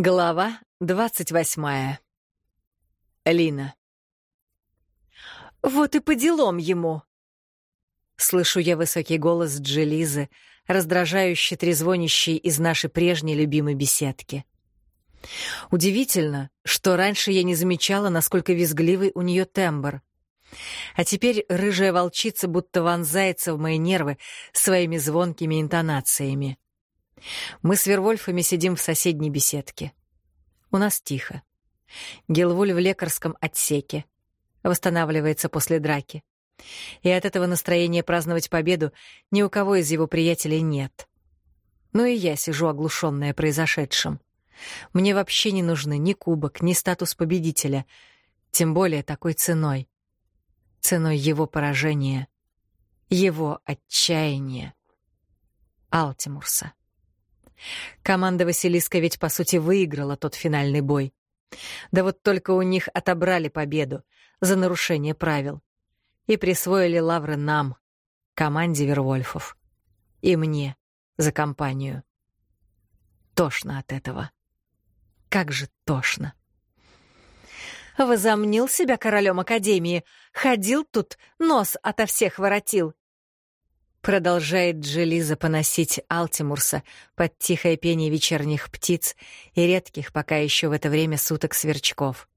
Глава двадцать восьмая. Лина. «Вот и по делам ему!» Слышу я высокий голос Джилизы, раздражающе трезвонящий из нашей прежней любимой беседки. Удивительно, что раньше я не замечала, насколько визгливый у нее тембр. А теперь рыжая волчица будто вонзается в мои нервы своими звонкими интонациями. Мы с Вервольфами сидим в соседней беседке. У нас тихо. Гелвуль в лекарском отсеке. Восстанавливается после драки. И от этого настроения праздновать победу ни у кого из его приятелей нет. Ну и я сижу оглушенная произошедшим. Мне вообще не нужны ни кубок, ни статус победителя, тем более такой ценой. Ценой его поражения, его отчаяния. Алтимурса. Команда Василиска ведь, по сути, выиграла тот финальный бой. Да вот только у них отобрали победу за нарушение правил и присвоили лавры нам, команде Вервольфов, и мне за компанию. Тошно от этого. Как же тошно. Возомнил себя королем Академии, ходил тут, нос ото всех воротил. Продолжает Джелиза поносить Алтимурса под тихое пение вечерних птиц и редких пока еще в это время суток сверчков.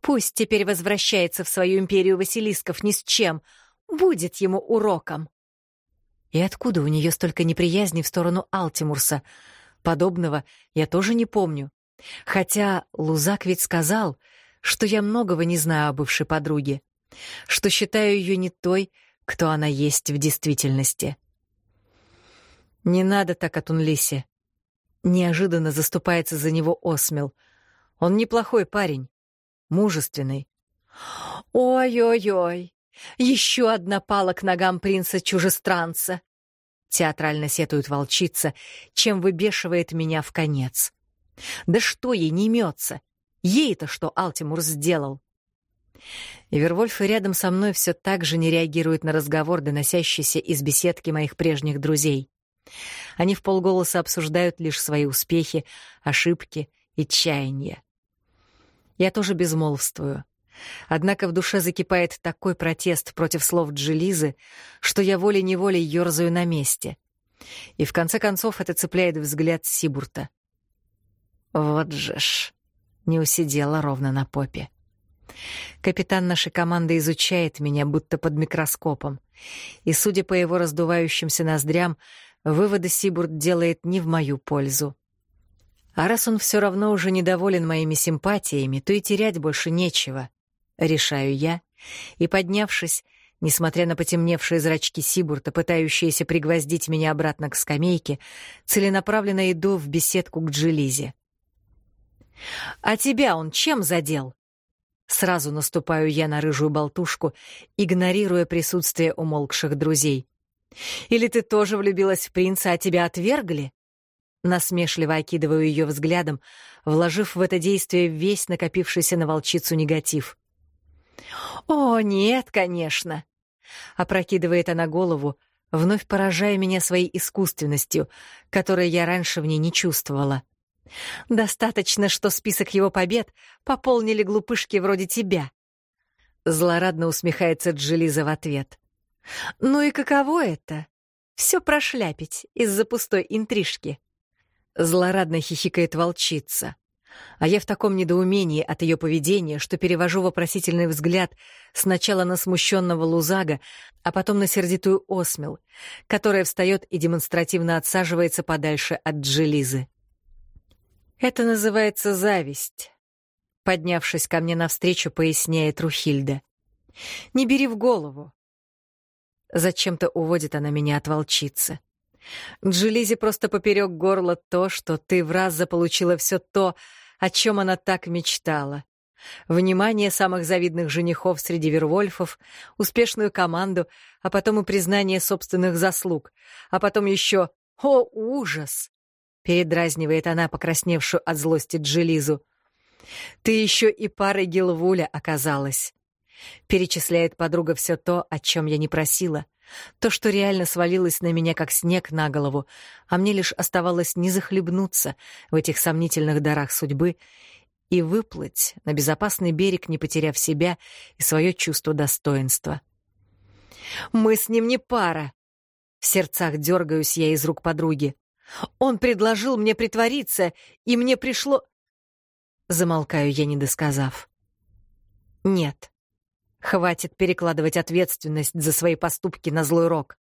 Пусть теперь возвращается в свою империю Василисков ни с чем, будет ему уроком. И откуда у нее столько неприязни в сторону Алтимурса? Подобного я тоже не помню. Хотя Лузак ведь сказал, что я многого не знаю о бывшей подруге, что считаю ее не той, кто она есть в действительности. «Не надо так от Унлиси». Неожиданно заступается за него Осмел. Он неплохой парень, мужественный. «Ой-ой-ой, еще одна пала к ногам принца-чужестранца!» Театрально сетует волчица, чем выбешивает меня в конец. «Да что ей не имется? Ей-то что Алтимур сделал?» И Вервольф рядом со мной все так же не реагирует на разговор, доносящийся из беседки моих прежних друзей. Они в полголоса обсуждают лишь свои успехи, ошибки и чаяния. Я тоже безмолвствую. Однако в душе закипает такой протест против слов Джилизы, что я волей-неволей ёрзаю на месте. И в конце концов это цепляет взгляд Сибурта. Вот же ж, не усидела ровно на попе. Капитан нашей команды изучает меня, будто под микроскопом. И, судя по его раздувающимся ноздрям, выводы Сибурд делает не в мою пользу. А раз он все равно уже недоволен моими симпатиями, то и терять больше нечего. Решаю я, и, поднявшись, несмотря на потемневшие зрачки Сибурта, пытающиеся пригвоздить меня обратно к скамейке, целенаправленно иду в беседку к Джилизе. «А тебя он чем задел?» Сразу наступаю я на рыжую болтушку, игнорируя присутствие умолкших друзей. «Или ты тоже влюбилась в принца, а тебя отвергли?» Насмешливо окидываю ее взглядом, вложив в это действие весь накопившийся на волчицу негатив. «О, нет, конечно!» — опрокидывает она голову, вновь поражая меня своей искусственностью, которой я раньше в ней не чувствовала. Достаточно, что список его побед пополнили глупышки вроде тебя. Злорадно усмехается Джилиза в ответ. Ну и каково это? Все прошляпить из-за пустой интрижки. Злорадно хихикает волчица. А я в таком недоумении от ее поведения, что перевожу вопросительный взгляд сначала на смущенного Лузага, а потом на сердитую Осмел, которая встает и демонстративно отсаживается подальше от Джилизы. Это называется зависть. Поднявшись ко мне навстречу, поясняет Рухильда. Не бери в голову. Зачем-то уводит она меня от волчицы. Джилизе просто поперек горла то, что ты в раз заполучила все то, о чем она так мечтала. Внимание самых завидных женихов среди вервольфов, успешную команду, а потом и признание собственных заслуг, а потом еще «О, ужас!» Передразнивает она покрасневшую от злости Джилизу. «Ты еще и парой Гилвуля оказалась». Перечисляет подруга все то, о чем я не просила, То, что реально свалилось на меня, как снег на голову, а мне лишь оставалось не захлебнуться в этих сомнительных дарах судьбы и выплыть на безопасный берег, не потеряв себя и свое чувство достоинства. «Мы с ним не пара!» В сердцах дергаюсь я из рук подруги. «Он предложил мне притвориться, и мне пришло...» Замолкаю я, не досказав. «Нет, Хватит перекладывать ответственность за свои поступки на злой рок.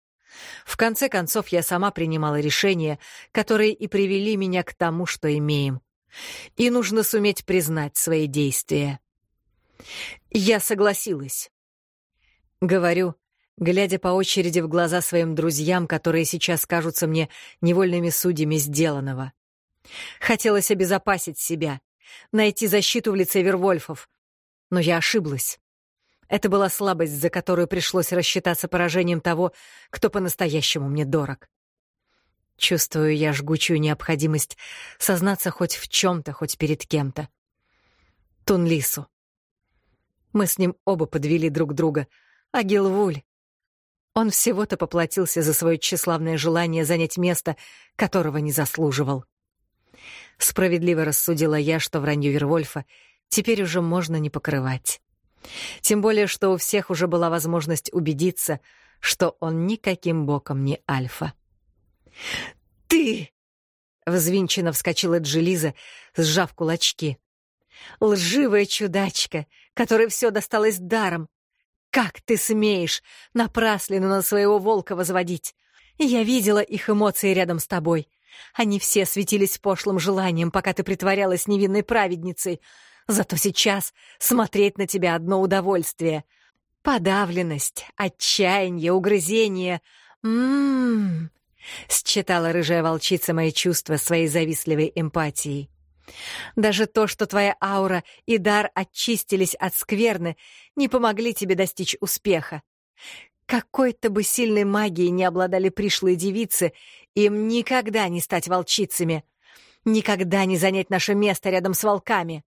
В конце концов, я сама принимала решения, которые и привели меня к тому, что имеем. И нужно суметь признать свои действия. Я согласилась. Говорю, глядя по очереди в глаза своим друзьям, которые сейчас кажутся мне невольными судьями сделанного. Хотелось обезопасить себя, найти защиту в лице Вервольфов. Но я ошиблась. Это была слабость, за которую пришлось рассчитаться поражением того, кто по-настоящему мне дорог. Чувствую я жгучую необходимость сознаться хоть в чем-то, хоть перед кем-то. Тунлису. Мы с ним оба подвели друг друга, а Гилвуль... Он всего-то поплатился за свое тщеславное желание занять место, которого не заслуживал. Справедливо рассудила я, что вранье Вервольфа теперь уже можно не покрывать. Тем более, что у всех уже была возможность убедиться, что он никаким боком не альфа. «Ты!» — взвинченно вскочила Джилиза, сжав кулачки. «Лживая чудачка, которой все досталось даром! Как ты смеешь напраслину на своего волка возводить? Я видела их эмоции рядом с тобой. Они все светились пошлым желанием, пока ты притворялась невинной праведницей, Зато сейчас смотреть на тебя одно удовольствие. Подавленность, отчаяние, угрызение. Ммм, считала рыжая волчица мои чувства своей завистливой эмпатией. Даже то, что твоя аура и дар очистились от скверны, не помогли тебе достичь успеха. Какой-то бы сильной магией не обладали пришлые девицы, им никогда не стать волчицами, никогда не занять наше место рядом с волками.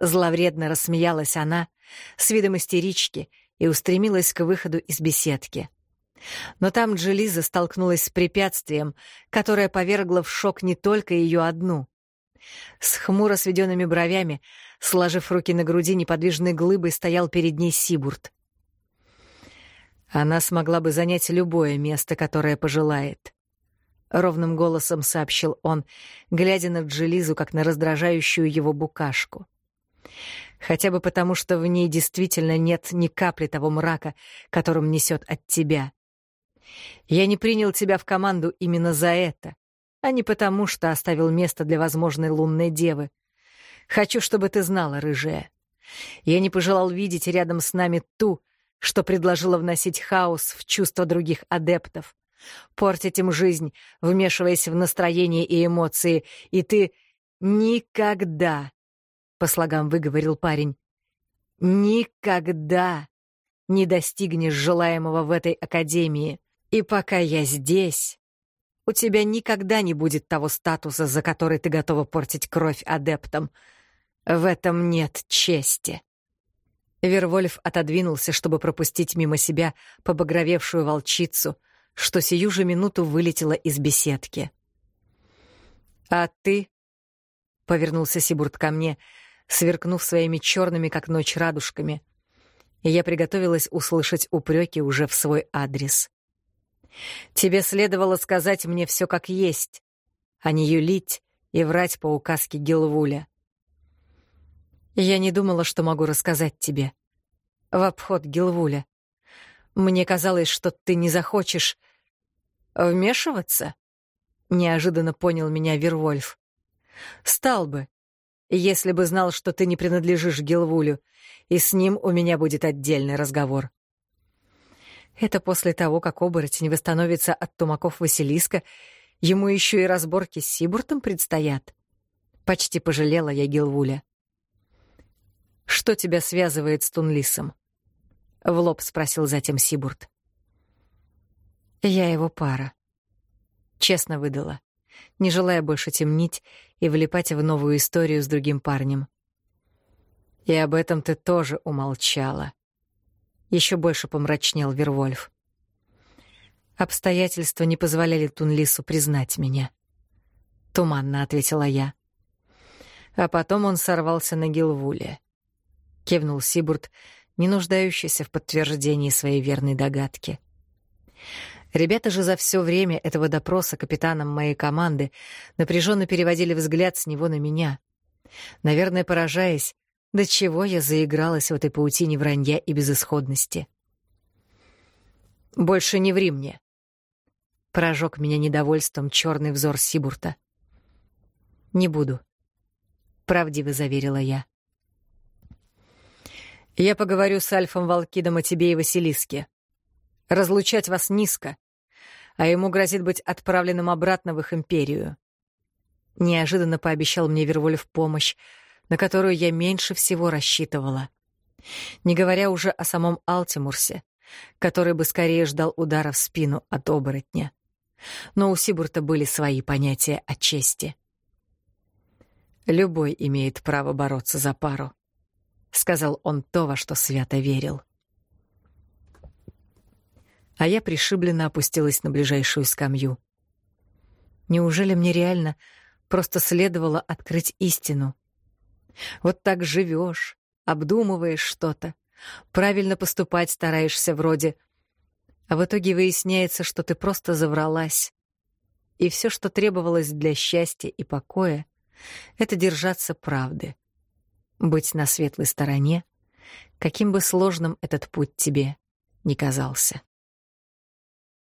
Зловредно рассмеялась она с видом истерички и устремилась к выходу из беседки. Но там Джилиза столкнулась с препятствием, которое повергло в шок не только ее одну. С хмуро сведенными бровями, сложив руки на груди, неподвижной глыбой стоял перед ней Сибурт. Она смогла бы занять любое место, которое пожелает. Ровным голосом сообщил он, глядя на Джилизу, как на раздражающую его букашку. Хотя бы потому, что в ней действительно нет ни капли того мрака, которым несет от тебя. Я не принял тебя в команду именно за это, а не потому, что оставил место для возможной лунной девы. Хочу, чтобы ты знала, рыжая. Я не пожелал видеть рядом с нами ту, что предложила вносить хаос в чувства других адептов, портить им жизнь, вмешиваясь в настроение и эмоции, и ты никогда по слогам выговорил парень. Никогда не достигнешь желаемого в этой академии. И пока я здесь, у тебя никогда не будет того статуса, за который ты готова портить кровь адептам. В этом нет чести. Вервольф отодвинулся, чтобы пропустить мимо себя побагровевшую волчицу, что сию же минуту вылетела из беседки. «А ты?» — повернулся Сибурт ко мне — сверкнув своими черными, как ночь, радужками. И я приготовилась услышать упреки уже в свой адрес. «Тебе следовало сказать мне все как есть, а не юлить и врать по указке Гилвуля. Я не думала, что могу рассказать тебе. В обход Гилвуля. Мне казалось, что ты не захочешь вмешиваться. Неожиданно понял меня Вервольф. Стал бы, если бы знал, что ты не принадлежишь Гилвулю, и с ним у меня будет отдельный разговор. Это после того, как оборотень восстановится от тумаков Василиска, ему еще и разборки с Сибуртом предстоят. Почти пожалела я Гилвуля. «Что тебя связывает с Тунлисом?» — в лоб спросил затем Сибурт. «Я его пара». Честно выдала не желая больше темнить и влипать в новую историю с другим парнем. «И об этом ты тоже умолчала». Еще больше помрачнел Вервольф. Обстоятельства не позволяли Тунлису признать меня. Туманно ответила я. А потом он сорвался на Гилвуле. Кивнул Сибурт, не нуждающийся в подтверждении своей верной догадки. Ребята же за все время этого допроса капитаном моей команды напряженно переводили взгляд с него на меня. Наверное, поражаясь, до чего я заигралась в этой паутине вранья и безысходности. «Больше не ври мне», — прожег меня недовольством черный взор Сибурта. «Не буду», — правдиво заверила я. «Я поговорю с Альфом Волкидом о тебе и Василиске. Разлучать вас низко, а ему грозит быть отправленным обратно в их империю. Неожиданно пообещал мне Вервольф помощь, на которую я меньше всего рассчитывала. Не говоря уже о самом Алтимурсе, который бы скорее ждал удара в спину от оборотня. Но у Сибурта были свои понятия о чести. «Любой имеет право бороться за пару», — сказал он то, во что свято верил а я пришибленно опустилась на ближайшую скамью. Неужели мне реально просто следовало открыть истину? Вот так живешь, обдумываешь что-то, правильно поступать стараешься вроде, а в итоге выясняется, что ты просто завралась. И все, что требовалось для счастья и покоя, это держаться правды, быть на светлой стороне, каким бы сложным этот путь тебе ни казался.